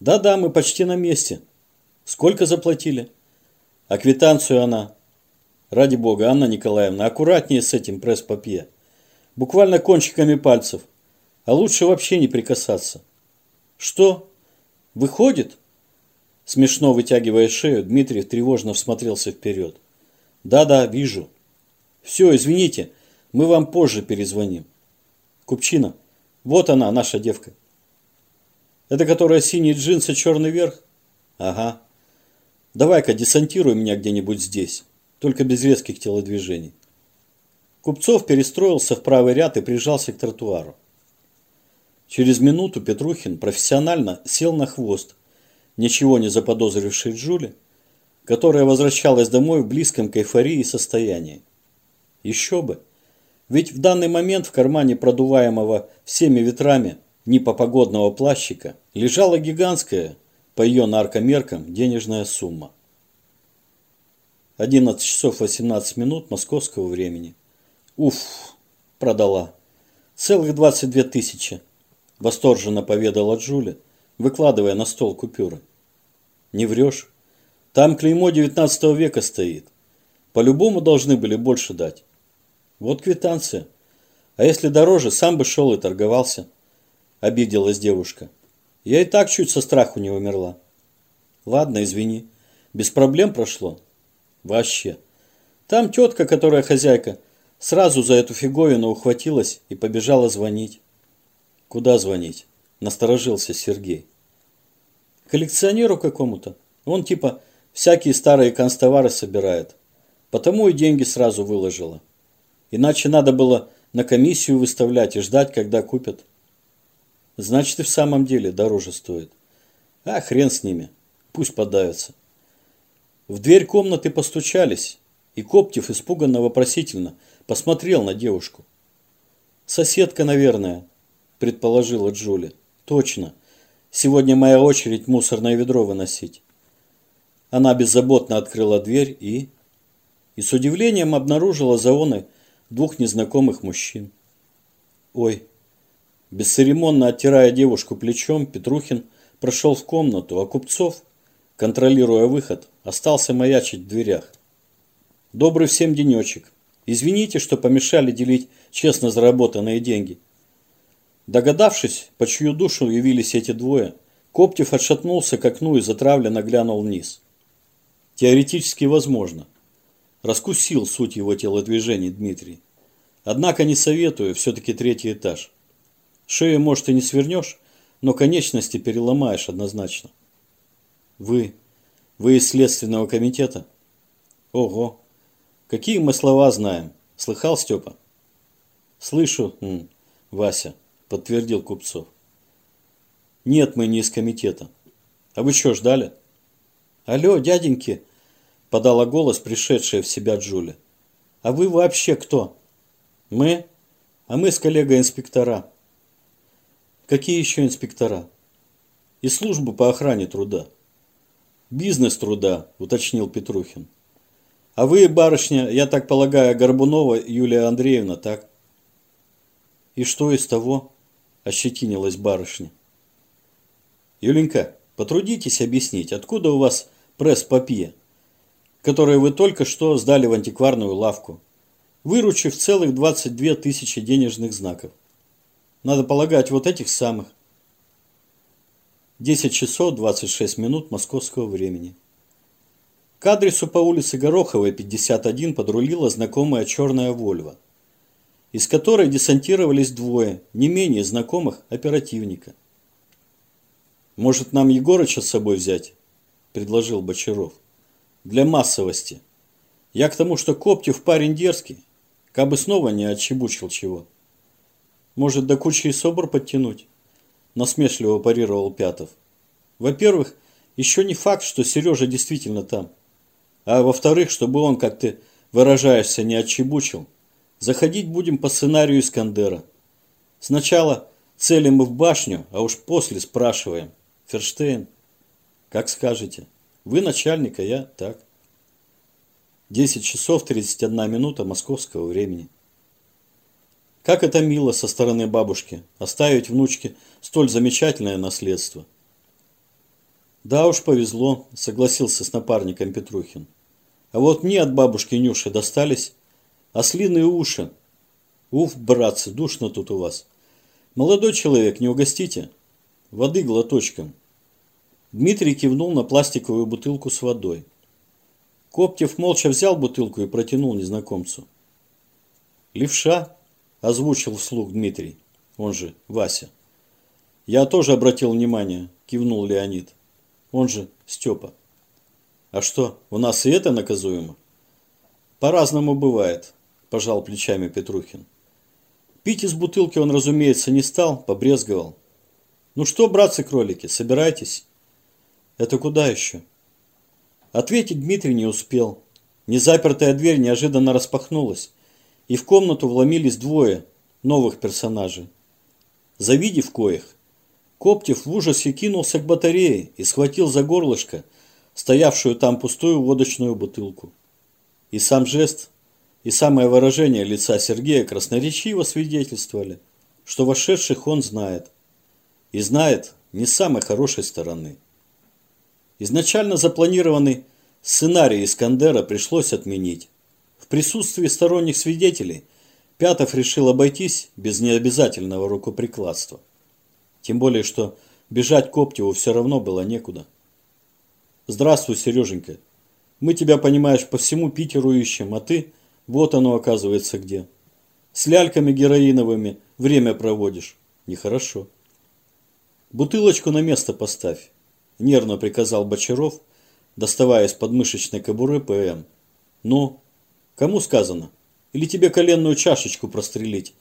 Да-да, мы почти на месте. Сколько заплатили? А квитанцию она? Ради бога, Анна Николаевна, аккуратнее с этим пресс-папье. Буквально кончиками пальцев. А лучше вообще не прикасаться. Что? Выходит? Смешно вытягивая шею, Дмитрий тревожно всмотрелся вперед. Да-да, вижу. Все, извините, мы вам позже перезвоним. Купчина, вот она, наша девка. Это которая синие джинсы, черный верх? Ага. Давай-ка десантируй меня где-нибудь здесь, только без резких телодвижений. Купцов перестроился в правый ряд и прижался к тротуару. Через минуту Петрухин профессионально сел на хвост, ничего не заподозривший Джули, которая возвращалась домой в близком к эйфории состоянии. Еще бы! Ведь в данный момент в кармане продуваемого всеми ветрами непопогодного плащика лежала гигантская, по ее наркомеркам, денежная сумма. 11 часов 18 минут московского времени. Уф, продала. Целых 22 тысячи, восторженно поведала Джуля, выкладывая на стол купюры. Не врешь? Там клеймо 19 века стоит. По-любому должны были больше дать. Вот квитанция. А если дороже, сам бы шел и торговался. Обиделась девушка. Я и так чуть со страху не умерла. Ладно, извини. Без проблем прошло? Вообще. Там тетка, которая хозяйка, сразу за эту фиговину ухватилась и побежала звонить. Куда звонить? Насторожился Сергей. Коллекционеру какому-то. Он типа всякие старые констовары собирает. Потому и деньги сразу выложила. Иначе надо было на комиссию выставлять и ждать, когда купят. Значит, и в самом деле дороже стоит. А хрен с ними. Пусть подавятся. В дверь комнаты постучались, и Коптев испуганно-вопросительно посмотрел на девушку. «Соседка, наверное», – предположила Джули. «Точно. Сегодня моя очередь мусорное ведро выносить». Она беззаботно открыла дверь и... И с удивлением обнаружила за оной двух незнакомых мужчин. «Ой!» Бесцеремонно оттирая девушку плечом, Петрухин прошел в комнату, а Купцов, контролируя выход, остался маячить в дверях. «Добрый всем денечек. Извините, что помешали делить честно заработанные деньги». Догадавшись, по чью душу явились эти двое, Коптев отшатнулся к окну и затравленно глянул вниз. Теоретически возможно. Раскусил суть его телодвижений Дмитрий. Однако не советую, все-таки третий этаж. Шею, может, и не свернешь, но конечности переломаешь однозначно. Вы, вы из Следственного комитета? Ого, какие мы слова знаем. Слыхал, Степа? Слышу, м, Вася, подтвердил Купцов. Нет, мы не из комитета. А вы что, ждали? Алло, дяденьки, подала голос пришедшая в себя Джуля. А вы вообще кто? Мы? А мы с коллегой инспектора. Какие еще инспектора? И службу по охране труда. Бизнес труда, уточнил Петрухин. А вы, барышня, я так полагаю, Горбунова Юлия Андреевна, так? И что из того? Ощетинилась барышня. Юленька, потрудитесь объяснить, откуда у вас пресс-папье, которое вы только что сдали в антикварную лавку, выручив целых 22 тысячи денежных знаков. Надо полагать, вот этих самых. 10 часов 26 минут московского времени. К адресу по улице Гороховой, 51, подрулила знакомая черная Вольва, из которой десантировались двое, не менее знакомых оперативника. «Может, нам Егорыча с собой взять?» – предложил Бочаров. «Для массовости. Я к тому, что Коптев парень дерзкий, кабы снова не отчебучил чего». Может, до кучи и собор подтянуть? Насмешливо парировал Пятов. Во-первых, еще не факт, что Сережа действительно там. А во-вторых, чтобы он, как ты выражаешься, не отчебучил. Заходить будем по сценарию Искандера. Сначала целим мы в башню, а уж после спрашиваем. Ферштейн, как скажете. Вы начальник, а я так. 10 часов 31 минута московского времени. Как это мило со стороны бабушки, оставить внучке столь замечательное наследство. Да уж повезло, согласился с напарником Петрухин. А вот мне от бабушки Нюши достались ослиные уши. Уф, братцы, душно тут у вас. Молодой человек, не угостите? Воды глоточком. Дмитрий кивнул на пластиковую бутылку с водой. Коптев молча взял бутылку и протянул незнакомцу. «Левша?» – озвучил вслух Дмитрий, он же Вася. «Я тоже обратил внимание», – кивнул Леонид, он же Степа. «А что, у нас и это наказуемо?» «По-разному бывает», – пожал плечами Петрухин. Пить из бутылки он, разумеется, не стал, побрезговал. «Ну что, братцы-кролики, собирайтесь?» «Это куда еще?» Ответить Дмитрий не успел. Незапертая дверь неожиданно распахнулась, и в комнату вломились двое новых персонажей. Завидев коих, Коптев в ужасе кинулся к батарее и схватил за горлышко стоявшую там пустую водочную бутылку. И сам жест, и самое выражение лица Сергея красноречиво свидетельствовали, что вошедших он знает. И знает не с самой хорошей стороны. Изначально запланированный сценарий Искандера пришлось отменить. В присутствии сторонних свидетелей Пятов решил обойтись без необязательного рукоприкладства. Тем более, что бежать Коптеву все равно было некуда. «Здравствуй, Сереженька. Мы тебя, понимаешь, по всему Питеру ищем, а ты, вот оно оказывается где. С ляльками героиновыми время проводишь. Нехорошо. Бутылочку на место поставь нервно приказал Бочаров, доставая из подмышечной кобуры ПМ. «Ну, кому сказано? Или тебе коленную чашечку прострелить?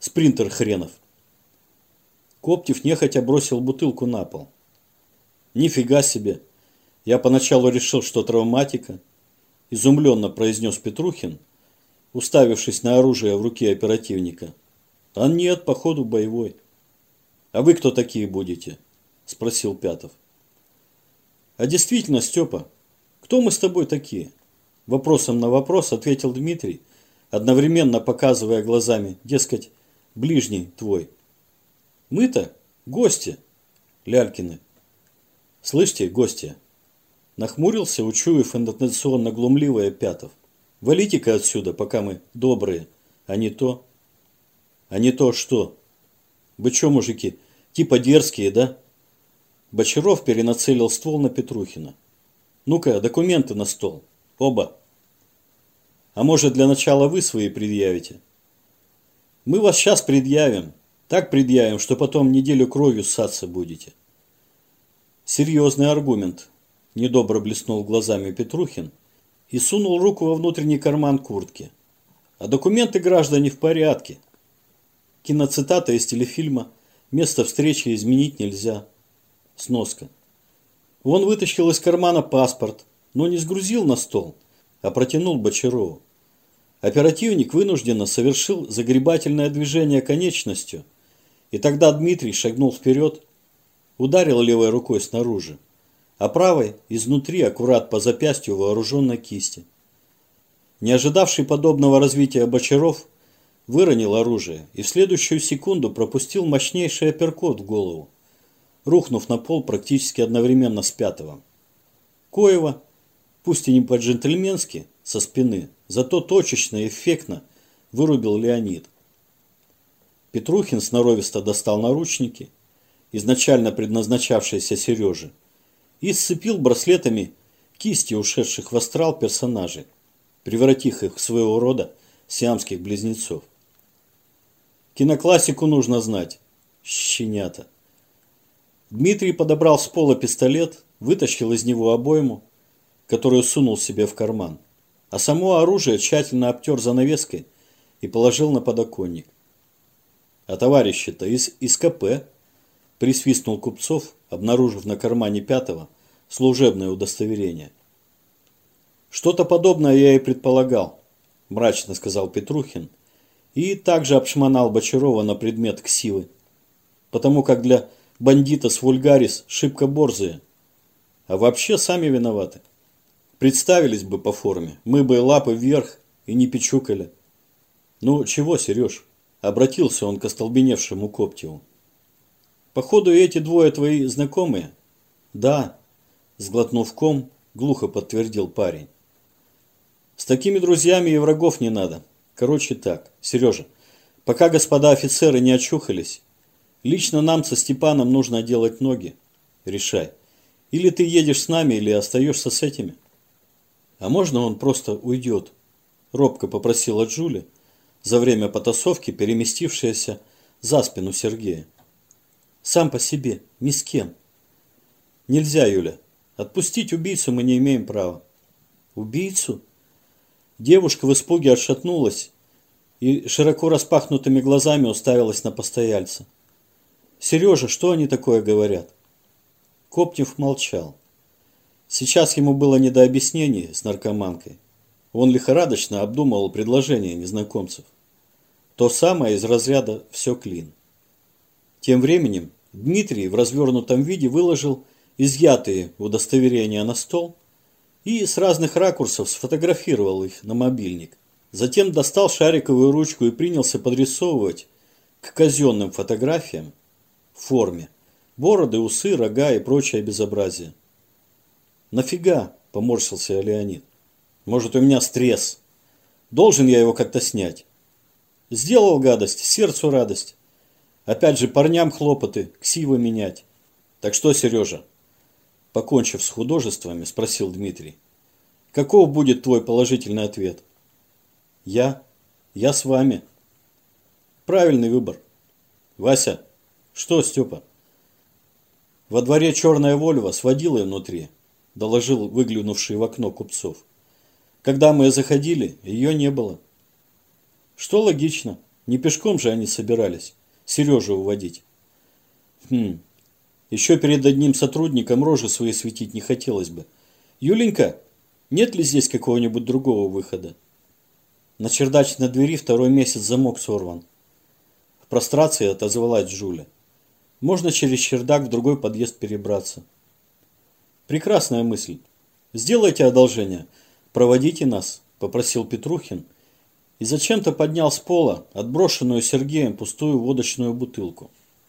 Спринтер хренов!» Коптев нехотя бросил бутылку на пол. «Нифига себе! Я поначалу решил, что травматика», – изумленно произнес Петрухин, уставившись на оружие в руке оперативника. «А нет, походу, боевой». «А вы кто такие будете?» – спросил Пятов. А действительно, Степа, кто мы с тобой такие? Вопросом на вопрос ответил Дмитрий, одновременно показывая глазами, дескать, ближний твой. Мы-то гости, Лялькины. Слышите, гости? Нахмурился, учуяв интонационно глумливое Пятов. Валите-ка отсюда, пока мы добрые, а не то. А не то что? Вы что, мужики, типа дерзкие, да? Бочаров перенацелил ствол на Петрухина. «Ну-ка, документы на стол. Оба. А может, для начала вы свои предъявите?» «Мы вас сейчас предъявим. Так предъявим, что потом неделю кровью ссаться будете». «Серьезный аргумент», – недобро блеснул глазами Петрухин и сунул руку во внутренний карман куртки. «А документы граждане в порядке. Киноцитата из телефильма «Место встречи изменить нельзя». Сноска. Он вытащил из кармана паспорт, но не сгрузил на стол, а протянул Бочарову. Оперативник вынужденно совершил загребательное движение конечностью, и тогда Дмитрий шагнул вперед, ударил левой рукой снаружи, а правой изнутри аккурат по запястью вооруженной кисти. Не ожидавший подобного развития Бочаров выронил оружие и в следующую секунду пропустил мощнейший апперкот в голову рухнув на пол практически одновременно с пятого. Коева, пусть и не по-джентльменски, со спины, зато точечно и эффектно вырубил Леонид. Петрухин сноровисто достал наручники, изначально предназначавшиеся Сереже, и сцепил браслетами кисти ушедших в астрал персонажей, превратив их в своего рода сиамских близнецов. Киноклассику нужно знать, щенята. Дмитрий подобрал с пола пистолет, вытащил из него обойму, которую сунул себе в карман, а само оружие тщательно обтер занавеской и положил на подоконник. А товарищи-то из, из КП, присвистнул Купцов, обнаружив на кармане пятого служебное удостоверение. Что-то подобное я и предполагал, мрачно сказал Петрухин, и также обшмонал Бочарова на предмет ксивы, потому как для бандитас вульгарис шибко борзые. А вообще сами виноваты. Представились бы по форме, мы бы лапы вверх и не печукали. Ну, чего, Сереж? Обратился он к остолбеневшему Коптеву. Походу, эти двое твои знакомые? Да. Сглотнув ком, глухо подтвердил парень. С такими друзьями и врагов не надо. Короче так, Сережа, пока господа офицеры не очухались, лично нам со Степаном нужно делать ноги. Решай. Или ты едешь с нами, или остаешься с этими. А можно он просто уйдет? Робко попросила Джули, за время потасовки переместившаяся за спину Сергея. Сам по себе, ни с кем. Нельзя, Юля. Отпустить убийцу мы не имеем права. Убийцу? Девушка в испуге отшатнулась и широко распахнутыми глазами уставилась на постояльца. «Сережа, что они такое говорят?» Коптев молчал. Сейчас ему было не до объяснений с наркоманкой. Он лихорадочно обдумывал предложение незнакомцев. То самое из разряда «все клин». Тем временем Дмитрий в развернутом виде выложил изъятые удостоверения на стол и с разных ракурсов сфотографировал их на мобильник. Затем достал шариковую ручку и принялся подрисовывать к казенным фотографиям в форме бороды, усы, рога и прочее безобразие. «Нафига?» – поморщился Леонид. «Может, у меня стресс. Должен я его как-то снять. Сделал гадость, сердцу радость. Опять же, парням хлопоты, ксивы менять. Так что, Сережа?» Покончив с художествами, спросил Дмитрий. «Каков будет твой положительный ответ?» «Я? Я с вами». «Правильный выбор». «Вася?» «Что, Степа?» «Во дворе черная Вольва с водилой внутри», – доложил выглянувший в окно купцов. «Когда мы заходили, ее не было». «Что логично. Не пешком же они собирались. Сережу уводить». «Хм. Еще перед одним сотрудником рожи свои светить не хотелось бы. Юленька, нет ли здесь какого-нибудь другого выхода?» На чердачной двери второй месяц замок сорван. В прострации отозвалась Жуля. Можно через чердак в другой подъезд перебраться. Прекрасная мысль. Сделайте одолжение. Проводите нас, попросил Петрухин и зачем-то поднял с пола отброшенную Сергеем пустую водочную бутылку.